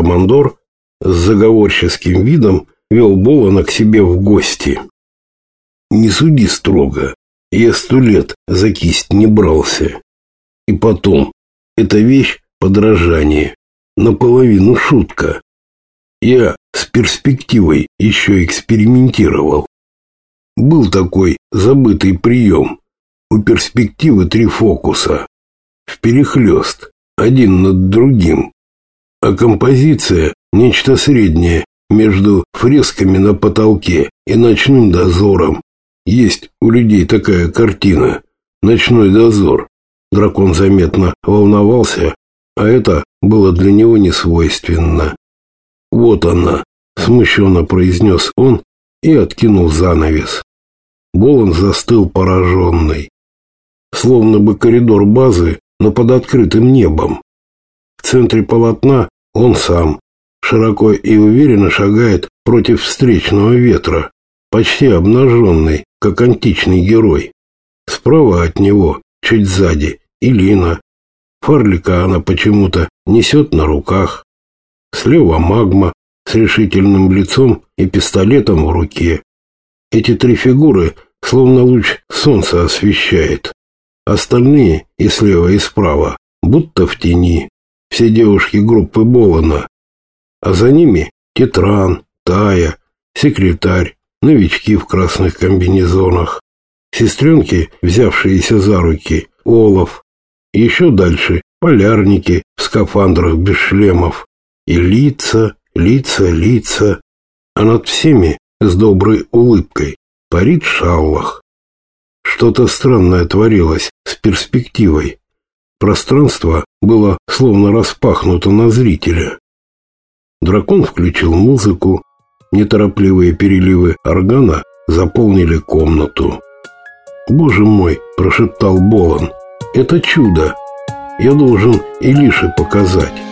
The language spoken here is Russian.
командор с заговорческим видом вел Болона к себе в гости. «Не суди строго. Я сто лет за кисть не брался. И потом, эта вещь – подражание, наполовину шутка. Я с перспективой еще экспериментировал. Был такой забытый прием. У перспективы три фокуса. В перехлест, один над другим. Композиция – нечто среднее между фресками на потолке и ночным дозором. Есть у людей такая картина «Ночной дозор». Дракон заметно волновался, а это было для него не свойственно. «Вот она», – смущенно произнес он и откинул занавес. Болон застыл пораженный. Словно бы коридор базы, но под открытым небом. В центре полотна он сам, широко и уверенно шагает против встречного ветра, почти обнаженный, как античный герой. Справа от него, чуть сзади, Илина. Фарлика она почему-то несет на руках. Слева магма с решительным лицом и пистолетом в руке. Эти три фигуры словно луч солнца освещает. Остальные и слева, и справа, будто в тени. Все девушки группы Болона. А за ними Тетран, Тая, секретарь, новички в красных комбинезонах, сестренки, взявшиеся за руки, Олов. Еще дальше полярники в скафандрах без шлемов. И лица, лица, лица. А над всеми с доброй улыбкой парит шаллах. Что-то странное творилось с перспективой. Пространство было словно распахнуто на зрителя. Дракон включил музыку, неторопливые переливы органа заполнили комнату. «Боже мой!» – прошептал Болон. «Это чудо! Я должен Илише показать».